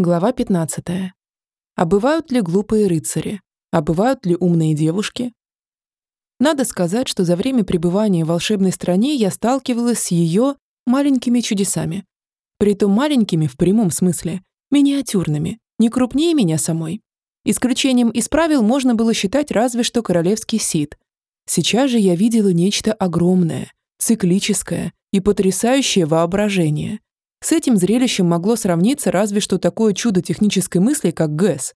Глава 15. А бывают ли глупые рыцари? А бывают ли умные девушки? Надо сказать, что за время пребывания в волшебной стране я сталкивалась с ее маленькими чудесами. Притом маленькими в прямом смысле, миниатюрными, не крупнее меня самой. Исключением из правил можно было считать разве что королевский сид. Сейчас же я видела нечто огромное, циклическое и потрясающее воображение – с этим зрелищем могло сравниться разве что такое чудо технической мысли, как ГЭС.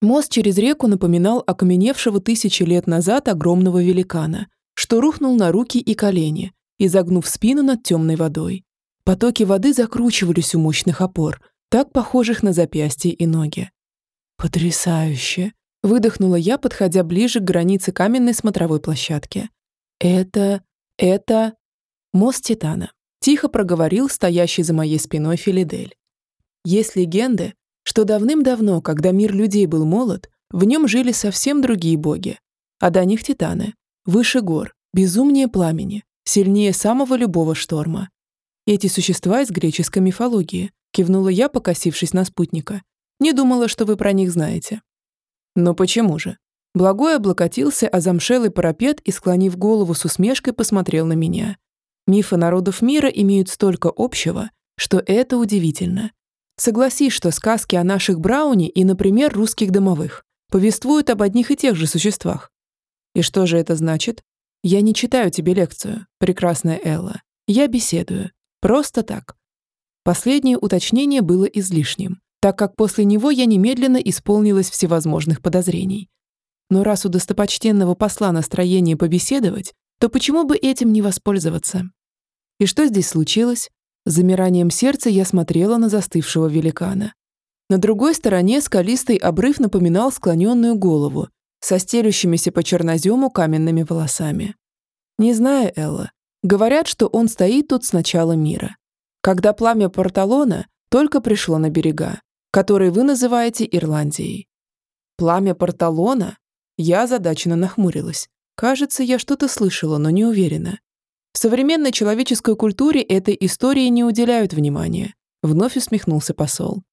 Мост через реку напоминал окаменевшего тысячи лет назад огромного великана, что рухнул на руки и колени, изогнув спину над темной водой. Потоки воды закручивались у мощных опор, так похожих на запястья и ноги. «Потрясающе!» – выдохнула я, подходя ближе к границе каменной смотровой площадки. «Это... это... мост Титана. Тихо проговорил стоящий за моей спиной Филидель. Есть легенды, что давным-давно, когда мир людей был молод, в нем жили совсем другие боги, а до них титаны, выше гор, безумнее пламени, сильнее самого любого шторма. Эти существа из греческой мифологии, кивнула я, покосившись на спутника. Не думала, что вы про них знаете. Но почему же? Благой облокотился о замшелый парапет и, склонив голову с усмешкой, посмотрел на меня. Мифы народов мира имеют столько общего, что это удивительно. Согласись, что сказки о наших брауни и, например, русских домовых повествуют об одних и тех же существах. И что же это значит? Я не читаю тебе лекцию, прекрасная Элла. Я беседую. Просто так. Последнее уточнение было излишним, так как после него я немедленно исполнилась всевозможных подозрений. Но раз у достопочтенного посла настроение побеседовать, то почему бы этим не воспользоваться? И что здесь случилось? С замиранием сердца я смотрела на застывшего великана. На другой стороне скалистый обрыв напоминал склоненную голову со стелющимися по чернозему каменными волосами. Не знаю, Элла. Говорят, что он стоит тут с начала мира. Когда пламя Порталона только пришло на берега, которые вы называете Ирландией. Пламя Порталона? Я озадаченно нахмурилась. Кажется, я что-то слышала, но не уверена. В современной человеческой культуре этой истории не уделяют внимания. Вновь усмехнулся посол.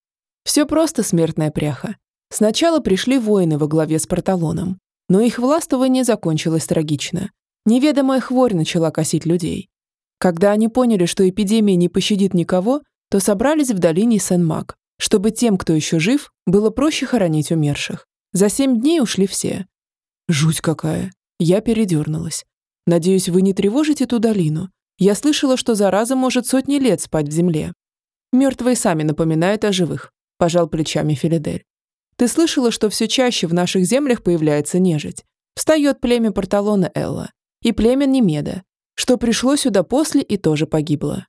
Все просто, смертная пряха. Сначала пришли воины во главе с Порталоном, но их властвование закончилось трагично. Неведомая хворь начала косить людей. Когда они поняли, что эпидемия не пощадит никого, то собрались в долине Сен-Мак, чтобы тем, кто еще жив, было проще хоронить умерших. За семь дней ушли все. Жуть какая. Я передернулась. «Надеюсь, вы не тревожите ту долину. Я слышала, что зараза может сотни лет спать в земле. Мертвые сами напоминают о живых», – пожал плечами Филидель. «Ты слышала, что все чаще в наших землях появляется нежить? Встает племя Порталона Элла и племя Немеда, что пришло сюда после и тоже погибло.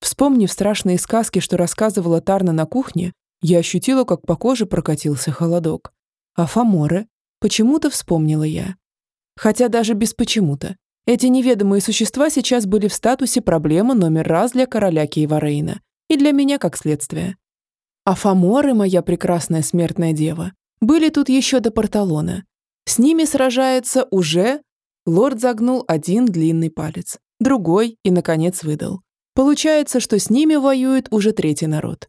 Вспомнив страшные сказки, что рассказывала Тарна на кухне, я ощутила, как по коже прокатился холодок. А Фаморы? Почему-то вспомнила я. Хотя даже без почему-то. Эти неведомые существа сейчас были в статусе проблемы номер раз для короля Кейварейна и для меня как следствие. А Фаморы, моя прекрасная смертная дева, были тут еще до Порталона. С ними сражается уже... Лорд загнул один длинный палец, другой и, наконец, выдал. Получается, что с ними воюет уже третий народ.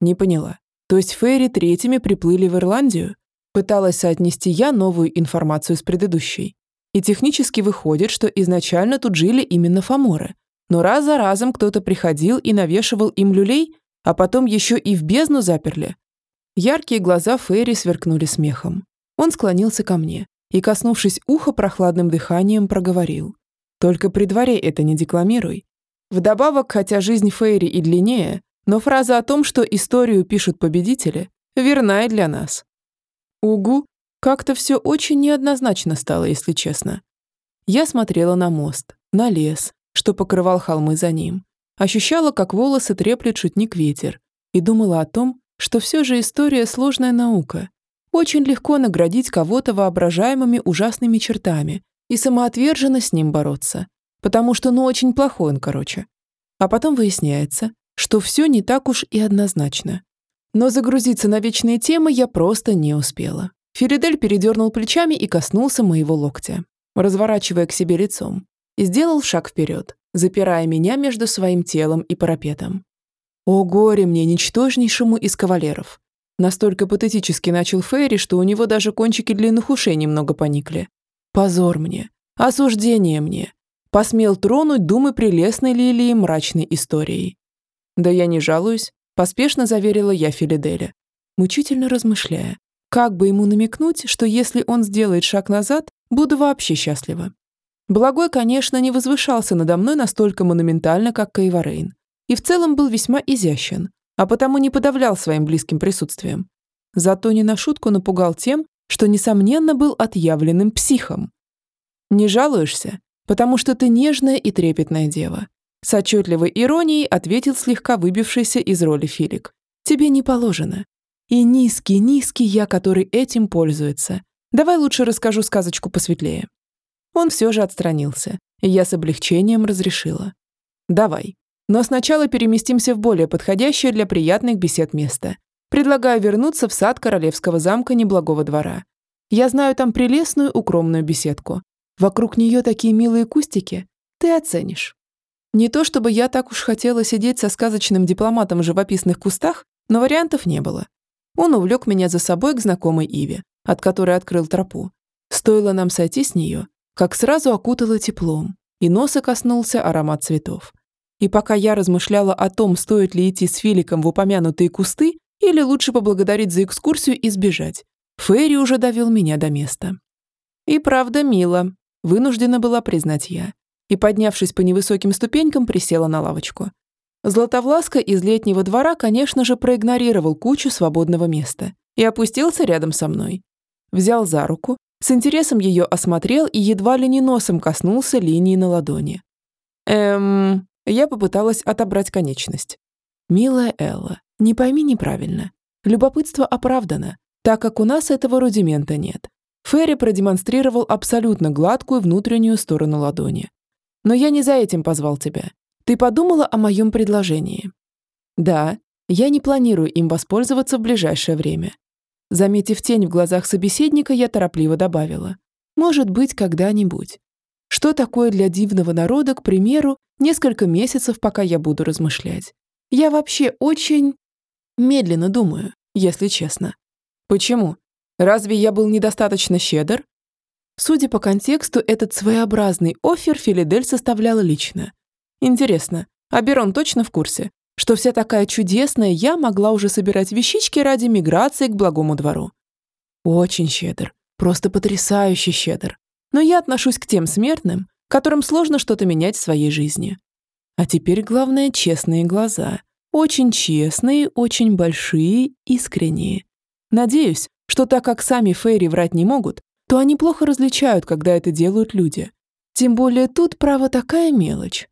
Не поняла. То есть Фейри третьими приплыли в Ирландию? Пыталась соотнести я новую информацию с предыдущей. И технически выходит, что изначально тут жили именно фаморы. Но раз за разом кто-то приходил и навешивал им люлей, а потом еще и в бездну заперли. Яркие глаза Фейри сверкнули смехом. Он склонился ко мне и, коснувшись уха прохладным дыханием, проговорил. «Только при дворе это не декламируй. Вдобавок, хотя жизнь Фейри и длиннее, но фраза о том, что историю пишут победители, верна и для нас. Угу, как-то все очень неоднозначно стало, если честно. Я смотрела на мост, на лес, что покрывал холмы за ним. Ощущала, как волосы треплет шутник ветер, и думала о том, что все же история сложная наука. Очень легко наградить кого-то воображаемыми ужасными чертами и самоотверженно с ним бороться. Потому что ну очень плохой он, короче. А потом выясняется, что все не так уж и однозначно. Но загрузиться на вечные темы я просто не успела. Феридель передернул плечами и коснулся моего локтя, разворачивая к себе лицом, и сделал шаг вперед, запирая меня между своим телом и парапетом. О горе мне, ничтожнейшему из кавалеров. Настолько патетически начал Фейри, что у него даже кончики длинных ушей немного поникли. Позор мне, осуждение мне. Посмел тронуть думы прелестной лилии мрачной историей. Да я не жалуюсь, поспешно заверила я Филиделя, мучительно размышляя, как бы ему намекнуть, что если он сделает шаг назад, буду вообще счастлива. Благой, конечно, не возвышался надо мной настолько монументально, как Кайварейн, и в целом был весьма изящен, а потому не подавлял своим близким присутствием. Зато не на шутку напугал тем, что, несомненно, был отъявленным психом. «Не жалуешься, потому что ты нежная и трепетная дева», с отчетливой иронией ответил слегка выбившийся из роли Филик. «Тебе не положено. И низкий, низкий я, который этим пользуется. Давай лучше расскажу сказочку посветлее». Он все же отстранился, и я с облегчением разрешила. «Давай. Но сначала переместимся в более подходящее для приятных бесед место. Предлагаю вернуться в сад Королевского замка Неблагого двора. Я знаю там прелестную укромную беседку. Вокруг нее такие милые кустики. Ты оценишь. Не то чтобы я так уж хотела сидеть со сказочным дипломатом в живописных кустах, но вариантов не было. Он увлек меня за собой к знакомой Иве, от которой открыл тропу. Стоило нам сойти с нее, как сразу окутало теплом, и носа коснулся аромат цветов. И пока я размышляла о том, стоит ли идти с Филиком в упомянутые кусты или лучше поблагодарить за экскурсию и сбежать, Ферри уже довел меня до места. И правда мило, вынуждена была признать я. И, поднявшись по невысоким ступенькам, присела на лавочку. Златовласка из летнего двора, конечно же, проигнорировал кучу свободного места и опустился рядом со мной. Взял за руку, с интересом ее осмотрел и едва ли не носом коснулся линии на ладони. Эм, я попыталась отобрать конечность. «Милая Элла, не пойми неправильно. Любопытство оправдано, так как у нас этого рудимента нет». Ферри продемонстрировал абсолютно гладкую внутреннюю сторону ладони. «Но я не за этим позвал тебя. Ты подумала о моем предложении?» «Да, я не планирую им воспользоваться в ближайшее время». Заметив тень в глазах собеседника, я торопливо добавила. «Может быть, когда-нибудь. Что такое для дивного народа, к примеру, несколько месяцев, пока я буду размышлять? Я вообще очень... медленно думаю, если честно. Почему? Разве я был недостаточно щедр? Судя по контексту, этот своеобразный офер Филидель составляла лично. Интересно, а Берон точно в курсе, что вся такая чудесная я могла уже собирать вещички ради миграции к благому двору? Очень щедр, просто потрясающе щедр но я отношусь к тем смертным, которым сложно что-то менять в своей жизни. А теперь главное – честные глаза. Очень честные, очень большие, искренние. Надеюсь, что так как сами Фейри врать не могут, то они плохо различают, когда это делают люди. Тем более тут, право, такая мелочь.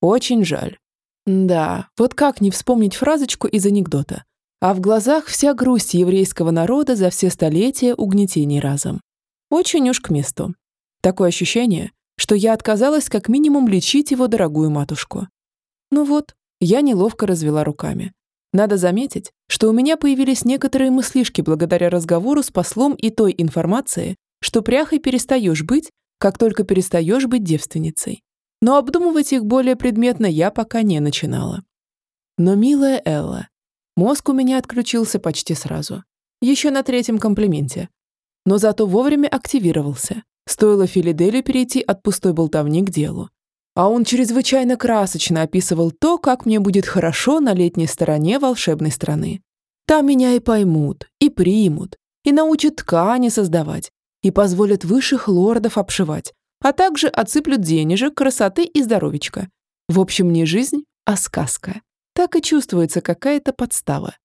Очень жаль. Да, вот как не вспомнить фразочку из анекдота. А в глазах вся грусть еврейского народа за все столетия угнетений разом. Очень уж к месту. Такое ощущение, что я отказалась как минимум лечить его дорогую матушку. Ну вот, я неловко развела руками. Надо заметить, что у меня появились некоторые мыслишки благодаря разговору с послом и той информации, что пряхой перестаешь быть, как только перестаешь быть девственницей. Но обдумывать их более предметно я пока не начинала. Но, милая Элла, мозг у меня отключился почти сразу. Еще на третьем комплименте. Но зато вовремя активировался. Стоило Филиделю перейти от пустой болтовни к делу. А он чрезвычайно красочно описывал то, как мне будет хорошо на летней стороне волшебной страны. Там меня и поймут, и примут, и научат ткани создавать, и позволят высших лордов обшивать, а также отсыплют денежек, красоты и здоровечка. В общем, не жизнь, а сказка. Так и чувствуется какая-то подстава.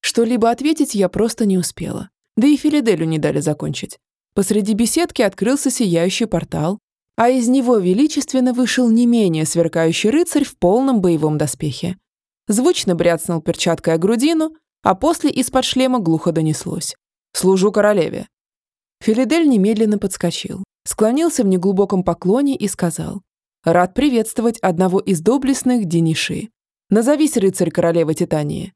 Что-либо ответить я просто не успела. Да и Филиделю не дали закончить. Посреди беседки открылся сияющий портал, а из него величественно вышел не менее сверкающий рыцарь в полном боевом доспехе. Звучно бряцнул перчаткой о грудину, а после из-под шлема глухо донеслось. «Служу королеве». Филидель немедленно подскочил, склонился в неглубоком поклоне и сказал «Рад приветствовать одного из доблестных Дениши. Назовись рыцарь королевы Титании».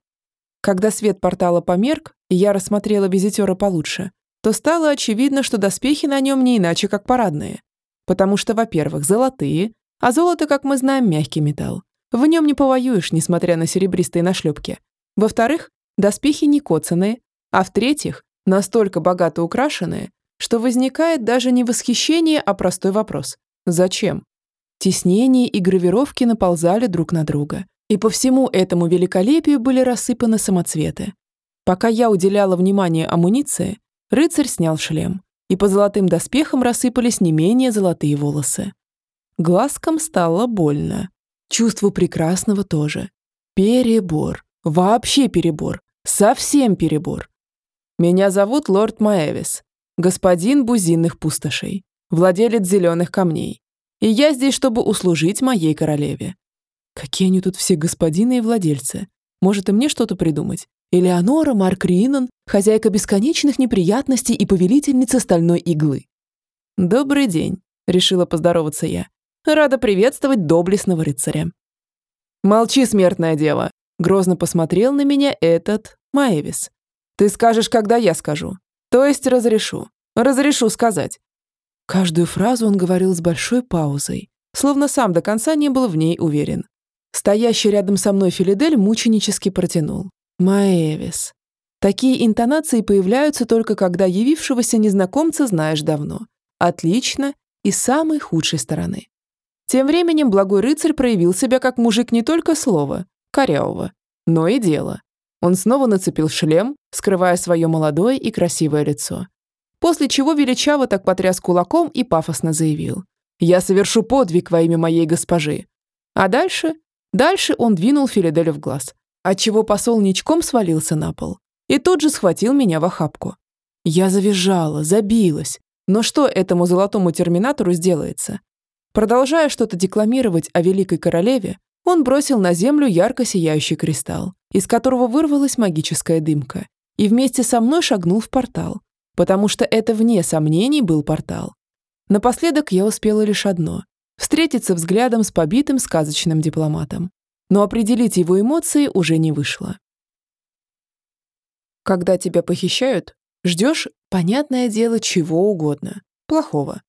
Когда свет портала померк, и я рассмотрела визитера получше, то стало очевидно, что доспехи на нем не иначе, как парадные. Потому что, во-первых, золотые, а золото, как мы знаем, мягкий металл. в нем не повоюешь, несмотря на серебристые нашлепки. Во-вторых, доспехи не коцаные, а в-третьих, настолько богато украшенные, что возникает даже не восхищение, а простой вопрос. Зачем? Теснения и гравировки наползали друг на друга, и по всему этому великолепию были рассыпаны самоцветы. Пока я уделяла внимание амуниции, рыцарь снял шлем, и по золотым доспехам рассыпались не менее золотые волосы. Глазкам стало больно. Чувству прекрасного тоже. Перебор. Вообще перебор. Совсем перебор. Меня зовут лорд Маэвис, господин бузинных пустошей, владелец зеленых камней. И я здесь, чтобы услужить моей королеве. Какие они тут все господины и владельцы. Может, и мне что-то придумать? Элеонора Марк Ринан, хозяйка бесконечных неприятностей и повелительница стальной иглы. «Добрый день», — решила поздороваться я. «Рада приветствовать доблестного рыцаря». «Молчи, смертная дева», — грозно посмотрел на меня этот Маевис. «Ты скажешь, когда я скажу. То есть разрешу. Разрешу сказать». Каждую фразу он говорил с большой паузой, словно сам до конца не был в ней уверен. Стоящий рядом со мной Филидель мученически протянул. Маэвис. Такие интонации появляются только когда явившегося незнакомца знаешь давно. Отлично и самой худшей стороны. Тем временем благой рыцарь проявил себя как мужик не только слова, корявого, но и дела. Он снова нацепил шлем, скрывая свое молодое и красивое лицо. После чего величаво так потряс кулаком и пафосно заявил. «Я совершу подвиг во имя моей госпожи». А дальше? Дальше он двинул Филиделя в глаз, отчего посол ничком свалился на пол и тут же схватил меня в охапку. Я завизжала, забилась. Но что этому золотому терминатору сделается? Продолжая что-то декламировать о великой королеве, он бросил на землю ярко сияющий кристалл, из которого вырвалась магическая дымка, и вместе со мной шагнул в портал, потому что это вне сомнений был портал. Напоследок я успела лишь одно – встретиться взглядом с побитым сказочным дипломатом но определить его эмоции уже не вышло. Когда тебя похищают, ждешь, понятное дело, чего угодно, плохого.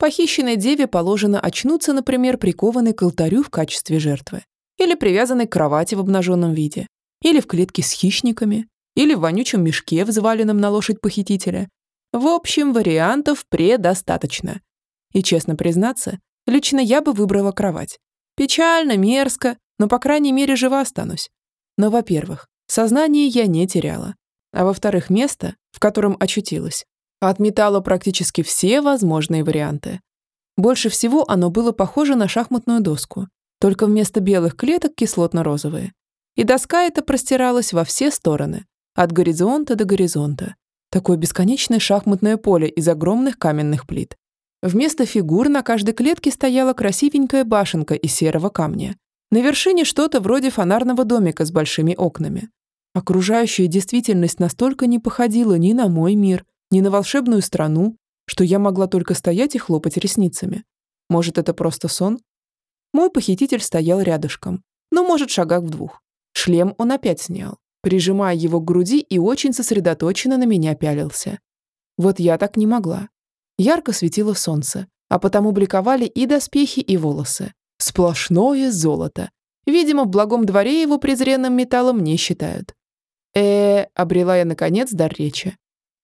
Похищенной деве положено очнуться, например, прикованной к алтарю в качестве жертвы, или привязанной к кровати в обнаженном виде, или в клетке с хищниками, или в вонючем мешке, взваленном на лошадь похитителя. В общем, вариантов предостаточно. И честно признаться, лично я бы выбрала кровать. Печально, мерзко, но, по крайней мере, жива останусь. Но, во-первых, сознание я не теряла. А во-вторых, место, в котором очутилась, отметало практически все возможные варианты. Больше всего оно было похоже на шахматную доску, только вместо белых клеток кислотно-розовые. И доска эта простиралась во все стороны, от горизонта до горизонта. Такое бесконечное шахматное поле из огромных каменных плит. Вместо фигур на каждой клетке стояла красивенькая башенка из серого камня, на вершине что-то вроде фонарного домика с большими окнами. Окружающая действительность настолько не походила ни на мой мир, ни на волшебную страну, что я могла только стоять и хлопать ресницами. Может, это просто сон? Мой похититель стоял рядышком, ну, может, шагах в двух. Шлем он опять снял, прижимая его к груди и очень сосредоточенно на меня пялился. Вот я так не могла. Ярко светило солнце, а потому бликовали и доспехи, и волосы. Сплошное золото. Видимо, в благом дворе его презренным металлом не считают. э обрела я, наконец, дар речи.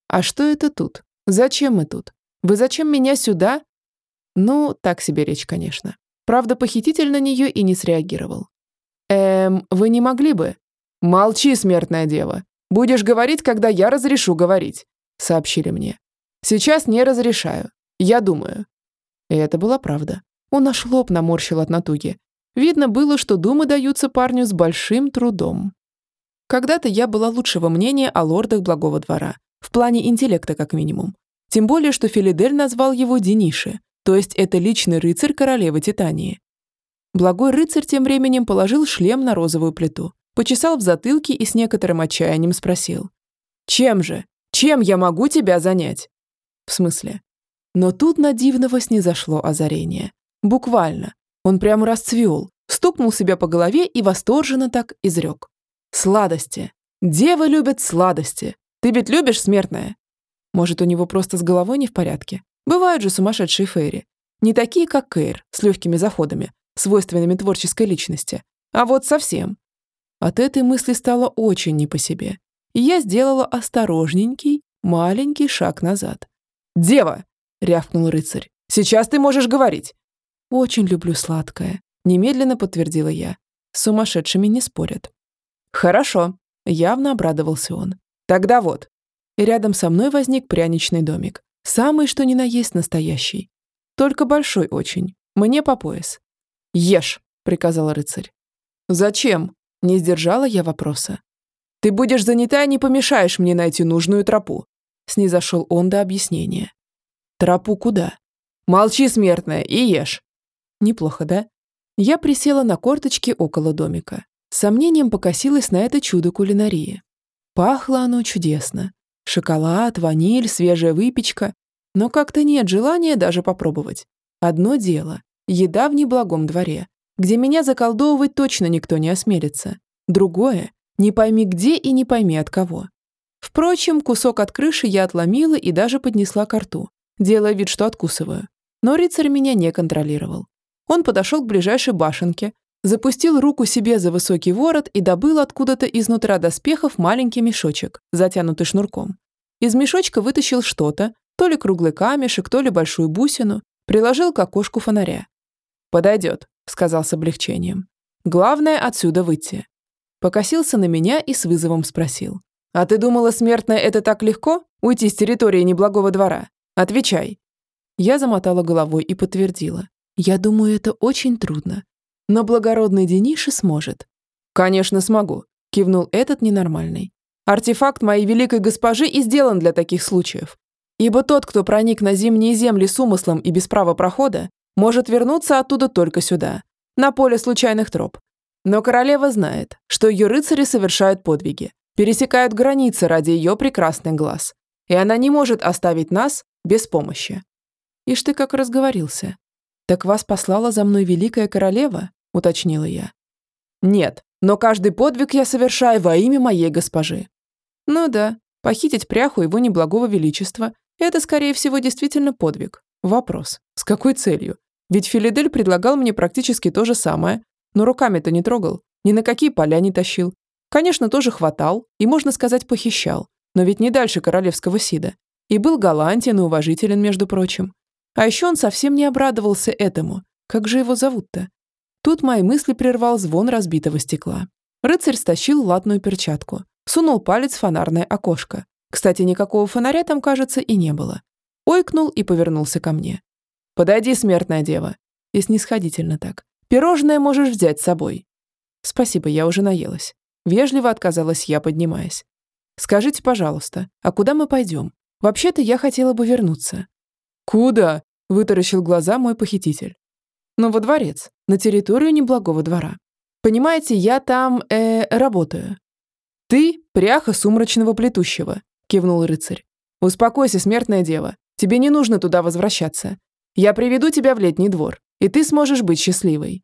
«А что это тут? Зачем мы тут? Вы зачем меня сюда?» Ну, так себе речь, конечно. Правда, похититель на нее и не среагировал. «Эм, вы не могли бы?» «Молчи, смертная дева. Будешь говорить, когда я разрешу говорить», — сообщили мне. «Сейчас не разрешаю. Я думаю». И это была правда. Он аж лоб наморщил от натуги. Видно было, что думы даются парню с большим трудом. Когда-то я была лучшего мнения о лордах благого двора, в плане интеллекта как минимум. Тем более, что Филидель назвал его Дениши, то есть это личный рыцарь королевы Титании. Благой рыцарь тем временем положил шлем на розовую плиту, почесал в затылке и с некоторым отчаянием спросил. «Чем же? Чем я могу тебя занять?» «В смысле?» Но тут на дивного снизошло озарение. Буквально. Он прямо расцвел, стукнул себя по голове и восторженно так изрек. «Сладости. Девы любят сладости. Ты ведь любишь смертное?» Может, у него просто с головой не в порядке? Бывают же сумасшедшие фейри. Не такие, как Кейр, с легкими заходами, свойственными творческой личности, а вот совсем. От этой мысли стало очень не по себе, и я сделала осторожненький, маленький шаг назад. «Дева!» — рявкнул рыцарь. «Сейчас ты можешь говорить!» «Очень люблю сладкое», — немедленно подтвердила я. С сумасшедшими не спорят. «Хорошо», — явно обрадовался он. «Тогда вот». И рядом со мной возник пряничный домик. Самый, что ни на есть, настоящий. Только большой очень. Мне по пояс. «Ешь», — приказал рыцарь. «Зачем?» — не сдержала я вопроса. «Ты будешь занята и не помешаешь мне найти нужную тропу», — снизошел он до объяснения. «Тропу куда?» «Молчи, смертная, и ешь». «Неплохо, да?» Я присела на корточки около домика. С сомнением покосилась на это чудо кулинарии. Пахло оно чудесно. Шоколад, ваниль, свежая выпечка. Но как-то нет желания даже попробовать. Одно дело – еда в неблагом дворе, где меня заколдовывать точно никто не осмелится. Другое – не пойми где и не пойми от кого. Впрочем, кусок от крыши я отломила и даже поднесла к рту, делая вид, что откусываю. Но рыцарь меня не контролировал. Он подошел к ближайшей башенке, запустил руку себе за высокий ворот и добыл откуда-то изнутра доспехов маленький мешочек, затянутый шнурком. Из мешочка вытащил что-то, то ли круглый камешек, то ли большую бусину, приложил к окошку фонаря. «Подойдет», — сказал с облегчением. «Главное отсюда выйти». Покосился на меня и с вызовом спросил. «А ты думала, смертная это так легко? Уйти с территории неблагого двора? Отвечай». Я замотала головой и подтвердила. «Я думаю, это очень трудно. Но благородный Дениша сможет». «Конечно смогу», – кивнул этот ненормальный. «Артефакт моей великой госпожи и сделан для таких случаев. Ибо тот, кто проник на зимние земли с умыслом и без права прохода, может вернуться оттуда только сюда, на поле случайных троп. Но королева знает, что ее рыцари совершают подвиги, пересекают границы ради ее прекрасных глаз. И она не может оставить нас без помощи. Ишь ты как разговорился. Так вас послала за мной великая королева? Уточнила я. Нет, но каждый подвиг я совершаю во имя моей госпожи. Ну да, похитить пряху его неблагого величества – это, скорее всего, действительно подвиг. Вопрос, с какой целью? Ведь Филидель предлагал мне практически то же самое, но руками-то не трогал, ни на какие поля не тащил. Конечно, тоже хватал и, можно сказать, похищал, но ведь не дальше королевского сида. И был галантен и уважителен, между прочим. А еще он совсем не обрадовался этому. Как же его зовут-то? Тут мои мысли прервал звон разбитого стекла. Рыцарь стащил латную перчатку, сунул палец в фонарное окошко. Кстати, никакого фонаря там, кажется, и не было. Ойкнул и повернулся ко мне. «Подойди, смертная дева». И снисходительно так. «Пирожное можешь взять с собой». «Спасибо, я уже наелась». Вежливо отказалась я, поднимаясь. «Скажите, пожалуйста, а куда мы пойдем? Вообще-то я хотела бы вернуться». «Куда?» – вытаращил глаза мой похититель но во дворец, на территорию неблагого двора. Понимаете, я там, э, работаю». «Ты – пряха сумрачного плетущего», – кивнул рыцарь. «Успокойся, смертная дева. Тебе не нужно туда возвращаться. Я приведу тебя в летний двор, и ты сможешь быть счастливой».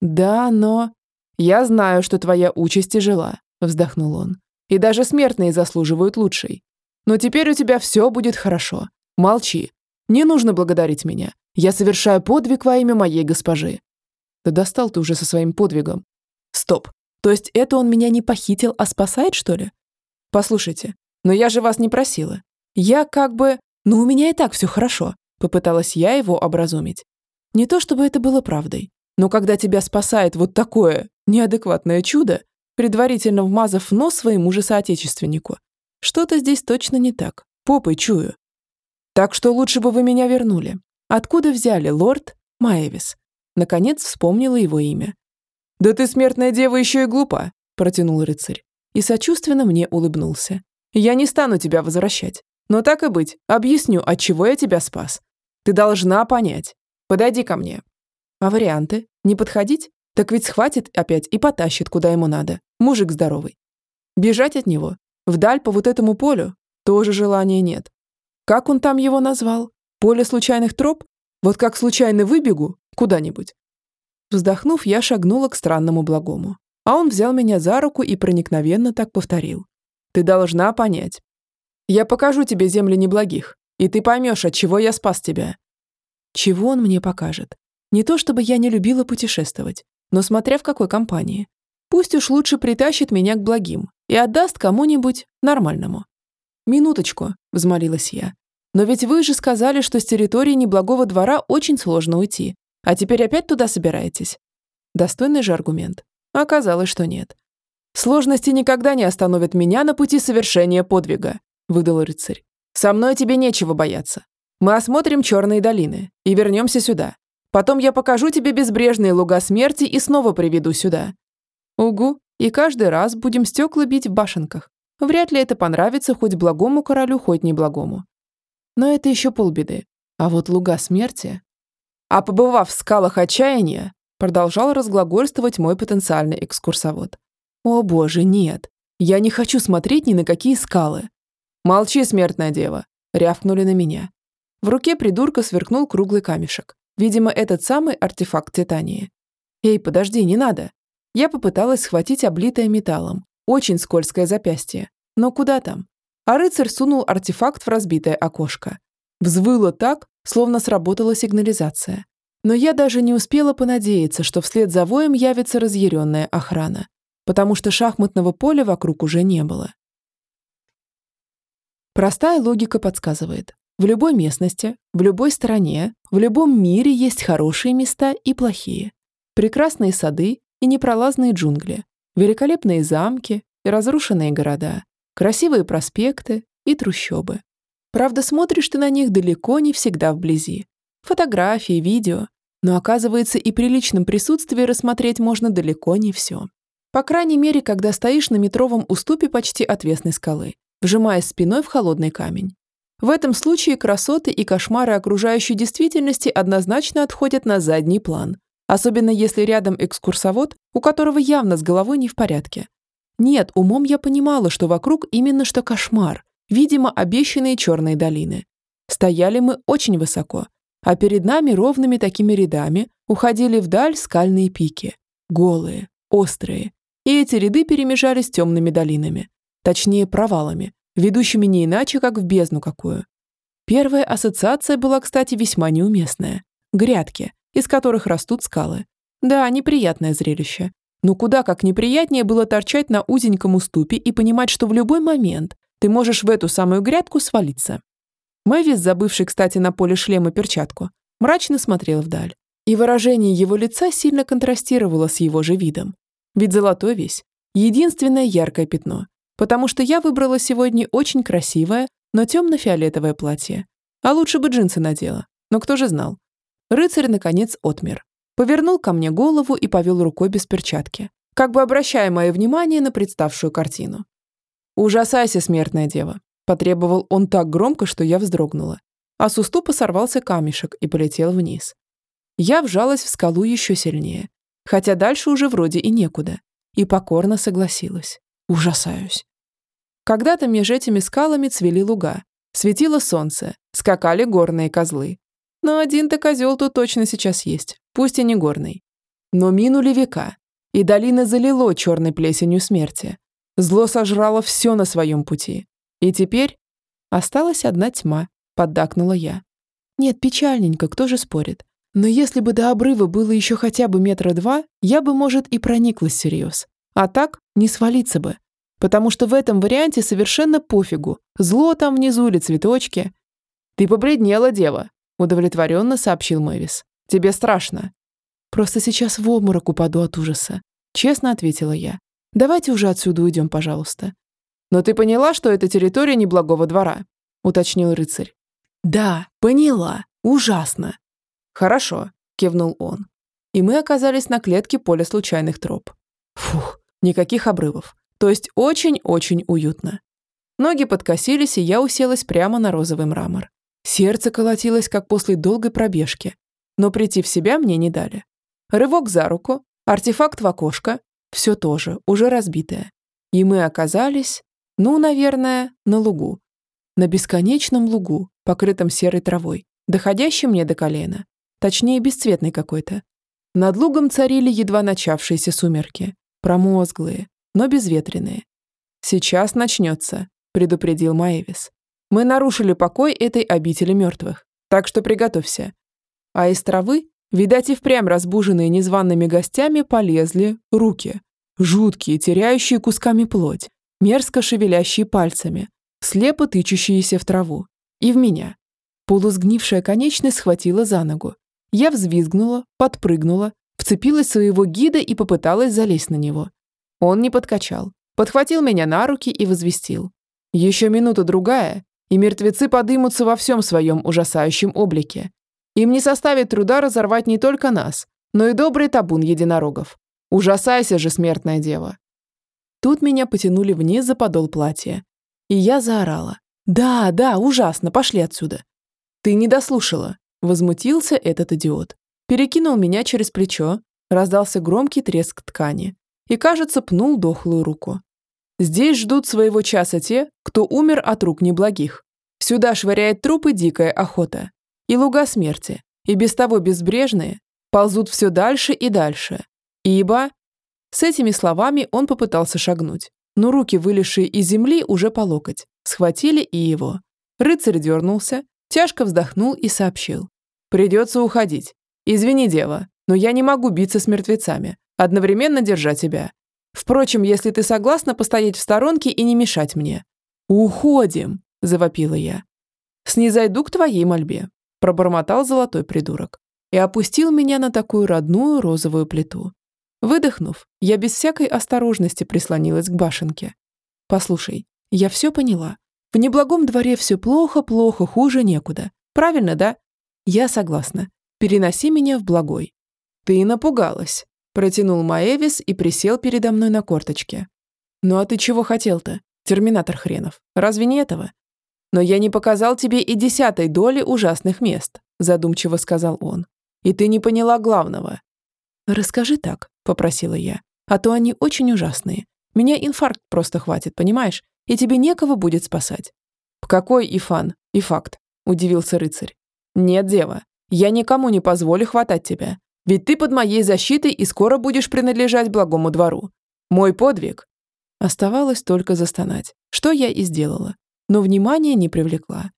«Да, но...» «Я знаю, что твоя участь тяжела», – вздохнул он. «И даже смертные заслуживают лучшей. Но теперь у тебя все будет хорошо. Молчи. Не нужно благодарить меня. Я совершаю подвиг во имя моей госпожи. Да достал ты уже со своим подвигом. Стоп. То есть это он меня не похитил, а спасает, что ли? Послушайте, но я же вас не просила. Я как бы... Ну, у меня и так все хорошо. Попыталась я его образумить. Не то чтобы это было правдой, но когда тебя спасает вот такое неадекватное чудо, предварительно вмазав нос своему же соотечественнику, что-то здесь точно не так. Попой чую. Так что лучше бы вы меня вернули. Откуда взяли лорд Маевис? Наконец вспомнила его имя. «Да ты, смертная дева, еще и глупа», – протянул рыцарь. И сочувственно мне улыбнулся. «Я не стану тебя возвращать. Но так и быть, объясню, от чего я тебя спас. Ты должна понять. Подойди ко мне». А варианты? Не подходить? Так ведь схватит опять и потащит, куда ему надо. Мужик здоровый. Бежать от него? Вдаль по вот этому полю? Тоже желания нет. Как он там его назвал? Поле случайных троп? Вот как случайно выбегу куда-нибудь. Вздохнув, я шагнула к странному благому. А он взял меня за руку и проникновенно так повторил. «Ты должна понять. Я покажу тебе земли неблагих, и ты поймешь, от чего я спас тебя». Чего он мне покажет? Не то чтобы я не любила путешествовать. но смотря в какой компании. Пусть уж лучше притащит меня к благим и отдаст кому-нибудь нормальному. «Минуточку», – взмолилась я. «Но ведь вы же сказали, что с территории неблагого двора очень сложно уйти. А теперь опять туда собираетесь?» Достойный же аргумент. Оказалось, что нет. «Сложности никогда не остановят меня на пути совершения подвига», – выдал рыцарь. «Со мной тебе нечего бояться. Мы осмотрим черные долины и вернемся сюда. Потом я покажу тебе безбрежные луга смерти и снова приведу сюда». «Угу, и каждый раз будем стекла бить в башенках. Вряд ли это понравится хоть благому королю, хоть неблагому. Но это еще полбеды. А вот луга смерти... А побывав в скалах отчаяния, продолжал разглагольствовать мой потенциальный экскурсовод. О боже, нет. Я не хочу смотреть ни на какие скалы. Молчи, смертная дева, рявкнули на меня. В руке придурка сверкнул круглый камешек. Видимо, этот самый артефакт Титании. Эй, подожди, не надо. Я попыталась схватить облитое металлом. Очень скользкое запястье. Но куда там? А рыцарь сунул артефакт в разбитое окошко. Взвыло так, словно сработала сигнализация. Но я даже не успела понадеяться, что вслед за воем явится разъяренная охрана, потому что шахматного поля вокруг уже не было. Простая логика подсказывает. В любой местности, в любой стране, в любом мире есть хорошие места и плохие. Прекрасные сады и непролазные джунгли, великолепные замки и разрушенные города, красивые проспекты и трущобы. Правда, смотришь ты на них далеко не всегда вблизи. Фотографии, видео. Но оказывается, и при личном присутствии рассмотреть можно далеко не все. По крайней мере, когда стоишь на метровом уступе почти отвесной скалы, вжимаясь спиной в холодный камень. В этом случае красоты и кошмары окружающей действительности однозначно отходят на задний план, особенно если рядом экскурсовод, у которого явно с головой не в порядке. Нет, умом я понимала, что вокруг именно что кошмар, видимо, обещанные черные долины. Стояли мы очень высоко, а перед нами ровными такими рядами уходили вдаль скальные пики, голые, острые, и эти ряды перемежались темными долинами, точнее провалами, ведущими не иначе, как в бездну какую. Первая ассоциация была, кстати, весьма неуместная. Грядки, из которых растут скалы. Да, неприятное зрелище. Но куда как неприятнее было торчать на узеньком уступе и понимать, что в любой момент ты можешь в эту самую грядку свалиться. Мэвис, забывший, кстати, на поле шлема перчатку, мрачно смотрел вдаль. И выражение его лица сильно контрастировало с его же видом. Ведь золотой весь – единственное яркое пятно. Потому что я выбрала сегодня очень красивое, но темно-фиолетовое платье. А лучше бы джинсы надела. Но кто же знал? Рыцарь, наконец, отмер. Повернул ко мне голову и повел рукой без перчатки, как бы обращая мое внимание на представшую картину. «Ужасайся, смертная дева!» Потребовал он так громко, что я вздрогнула. А с уступа сорвался камешек и полетел вниз. Я вжалась в скалу еще сильнее, хотя дальше уже вроде и некуда, и покорно согласилась. Ужасаюсь. Когда-то между этими скалами цвели луга, светило солнце, скакали горные козлы, но один-то козел тут точно сейчас есть, пусть и не горный. Но минули века, и долина залило черной плесенью смерти. Зло сожрало все на своем пути. И теперь осталась одна тьма, поддакнула я. Нет, печальненько, кто же спорит. Но если бы до обрыва было еще хотя бы метра два, я бы, может, и прониклась всерьез. А так не свалиться бы. Потому что в этом варианте совершенно пофигу. Зло там внизу или цветочки. Ты побледнела, дева, удовлетворенно сообщил Мэвис. Тебе страшно. Просто сейчас в обморок упаду от ужаса. Честно ответила я. Давайте уже отсюда уйдем, пожалуйста. Но ты поняла, что это территория неблагого двора? Уточнил рыцарь. Да, поняла. Ужасно. Хорошо, кивнул он. И мы оказались на клетке поля случайных троп. Фух, никаких обрывов. То есть очень-очень уютно. Ноги подкосились, и я уселась прямо на розовый мрамор. Сердце колотилось, как после долгой пробежки. Но прийти в себя мне не дали. Рывок за руку, артефакт в окошко, все тоже, уже разбитое. И мы оказались, ну, наверное, на лугу. На бесконечном лугу, покрытом серой травой, доходящем мне до колена. Точнее, бесцветный какой-то. Над лугом царили едва начавшиеся сумерки, промозглые, но безветренные. «Сейчас начнется», — предупредил Маевис. Мы нарушили покой этой обители мертвых, так что приготовься. А из травы Видать, и впрямь разбуженные незваными гостями полезли руки. Жуткие, теряющие кусками плоть, мерзко шевелящие пальцами, слепо тычущиеся в траву. И в меня. Полусгнившая конечность схватила за ногу. Я взвизгнула, подпрыгнула, вцепилась своего гида и попыталась залезть на него. Он не подкачал, подхватил меня на руки и возвестил. Еще минута-другая, и мертвецы подымутся во всем своем ужасающем облике. Им не составит труда разорвать не только нас, но и добрый табун единорогов. Ужасайся же, смертная дева. Тут меня потянули вниз за подол платья. И я заорала. «Да, да, ужасно, пошли отсюда». «Ты не дослушала», – возмутился этот идиот. Перекинул меня через плечо, раздался громкий треск ткани и, кажется, пнул дохлую руку. Здесь ждут своего часа те, кто умер от рук неблагих. Сюда швыряет трупы дикая охота. И луга смерти, и без того безбрежные, ползут все дальше и дальше. Ибо... С этими словами он попытался шагнуть, но руки, вылезшие из земли, уже по локоть, схватили и его. Рыцарь дернулся, тяжко вздохнул и сообщил. «Придется уходить. Извини, дева, но я не могу биться с мертвецами, одновременно держа тебя. Впрочем, если ты согласна постоять в сторонке и не мешать мне». «Уходим!» – завопила я. «Снизойду к твоей мольбе», – пробормотал золотой придурок и опустил меня на такую родную розовую плиту. Выдохнув, я без всякой осторожности прислонилась к башенке. «Послушай, я все поняла. В неблагом дворе все плохо, плохо, хуже некуда. Правильно, да? Я согласна. Переноси меня в благой». «Ты напугалась», – протянул Маэвис и присел передо мной на корточке. «Ну а ты чего хотел-то, терминатор хренов? Разве не этого?» «Но я не показал тебе и десятой доли ужасных мест», – задумчиво сказал он. «И ты не поняла главного». «Расскажи так», – попросила я. «А то они очень ужасные. Меня инфаркт просто хватит, понимаешь? И тебе некого будет спасать». «Какой Ифан? И факт?» – удивился рыцарь. «Нет, дева, я никому не позволю хватать тебя. Ведь ты под моей защитой и скоро будешь принадлежать благому двору. Мой подвиг». Оставалось только застонать, что я и сделала, но внимания не привлекла.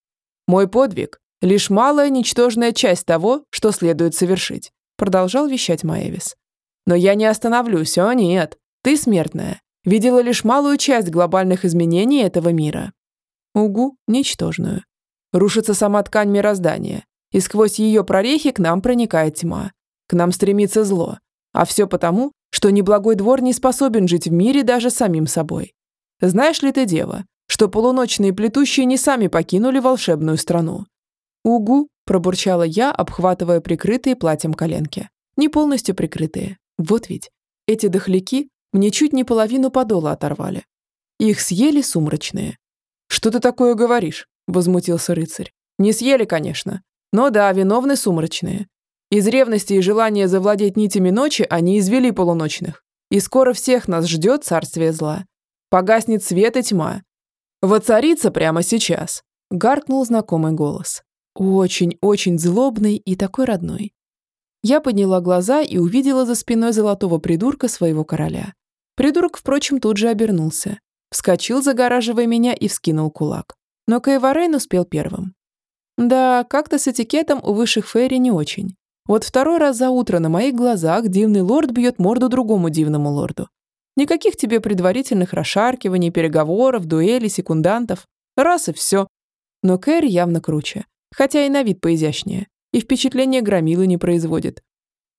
«Мой подвиг – лишь малая ничтожная часть того, что следует совершить», продолжал вещать Маевис. «Но я не остановлюсь, о нет, ты смертная, видела лишь малую часть глобальных изменений этого мира». «Угу, ничтожную. Рушится сама ткань мироздания, и сквозь ее прорехи к нам проникает тьма. К нам стремится зло. А все потому, что неблагой двор не способен жить в мире даже самим собой. Знаешь ли ты, дева, что полуночные плетущие не сами покинули волшебную страну? «Угу», – пробурчала я, обхватывая прикрытые платьем коленки. Не полностью прикрытые. Вот ведь. Эти дохляки мне чуть не половину подола оторвали. Их съели сумрачные. «Что ты такое говоришь?» – возмутился рыцарь. «Не съели, конечно. Но да, виновны сумрачные. Из ревности и желания завладеть нитями ночи они извели полуночных. И скоро всех нас ждет царствие зла. Погаснет свет и тьма. Воцарится прямо сейчас. Гаркнул знакомый голос. Очень-очень злобный и такой родной. Я подняла глаза и увидела за спиной золотого придурка своего короля. Придурок, впрочем, тут же обернулся. Вскочил, загораживая меня, и вскинул кулак. Но Каеварейн успел первым. Да, как-то с этикетом у высших фейри не очень. Вот второй раз за утро на моих глазах дивный лорд бьет морду другому дивному лорду. Никаких тебе предварительных расшаркиваний, переговоров, дуэлей, секундантов. Раз и все. Но Кэр явно круче, хотя и на вид поизящнее, и впечатление громилы не производит.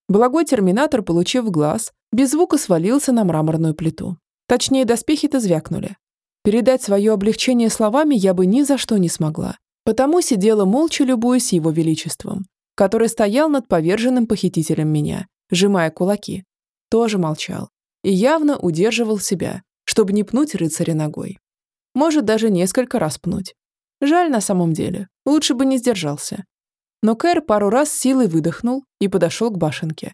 Благой терминатор, получив глаз, без звука свалился на мраморную плиту. Точнее, доспехи-то звякнули. Передать свое облегчение словами я бы ни за что не смогла. Потому сидела молча, любуясь его величеством, который стоял над поверженным похитителем меня, сжимая кулаки. Тоже молчал и явно удерживал себя, чтобы не пнуть рыцаря ногой. Может, даже несколько раз пнуть. Жаль на самом деле, лучше бы не сдержался. Но Кэр пару раз силой выдохнул и подошел к башенке.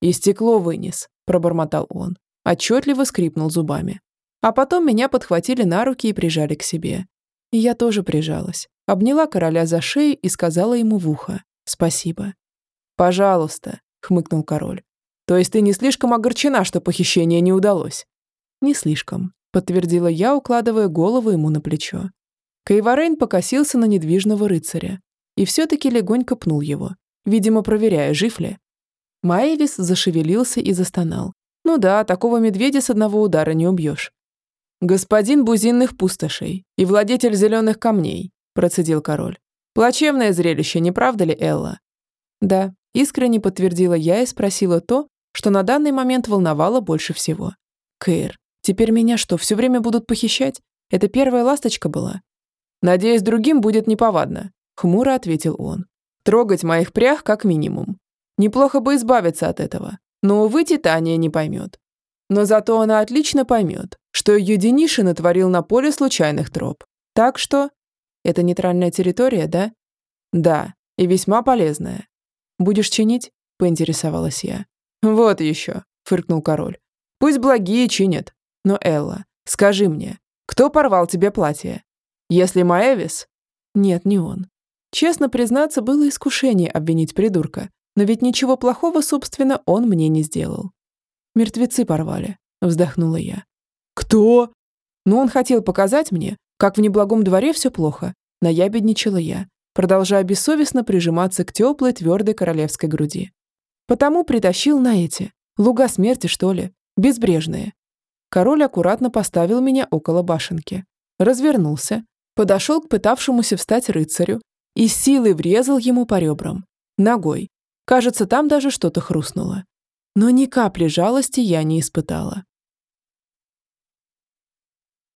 «И стекло вынес», – пробормотал он. Отчетливо скрипнул зубами. А потом меня подхватили на руки и прижали к себе. И я тоже прижалась, обняла короля за шею и сказала ему в ухо «Спасибо». «Пожалуйста», — хмыкнул король. «То есть ты не слишком огорчена, что похищение не удалось?» «Не слишком», — подтвердила я, укладывая голову ему на плечо. Кайварейн покосился на недвижного рыцаря и все-таки легонько пнул его, видимо, проверяя, жив ли. Маевис зашевелился и застонал. Ну да, такого медведя с одного удара не убьешь. «Господин бузинных пустошей и владетель зеленых камней», процедил король. «Плачевное зрелище, не правда ли, Элла?» «Да», искренне подтвердила я и спросила то, что на данный момент волновало больше всего. «Кэр, теперь меня что, все время будут похищать? Это первая ласточка была?» «Надеюсь, другим будет неповадно», — хмуро ответил он. «Трогать моих прях как минимум. Неплохо бы избавиться от этого, но, увы, Титания не поймет. Но зато она отлично поймет, что ее Дениши натворил на поле случайных троп. Так что... Это нейтральная территория, да? Да, и весьма полезная. Будешь чинить? Поинтересовалась я. Вот еще, фыркнул король. Пусть благие чинят. Но, Элла, скажи мне, кто порвал тебе платье? Если Маэвис? Нет, не он. Честно признаться, было искушение обвинить придурка, но ведь ничего плохого, собственно, он мне не сделал. Мертвецы порвали, вздохнула я. Кто? Ну, он хотел показать мне, как в неблагом дворе все плохо. Наябедничала я, продолжая бессовестно прижиматься к теплой, твердой королевской груди. Потому притащил на эти. Луга смерти, что ли? Безбрежные. Король аккуратно поставил меня около башенки. Развернулся, подошел к пытавшемуся встать рыцарю и силой врезал ему по ребрам. Ногой. Кажется, там даже что-то хрустнуло. Но ни капли жалости я не испытала.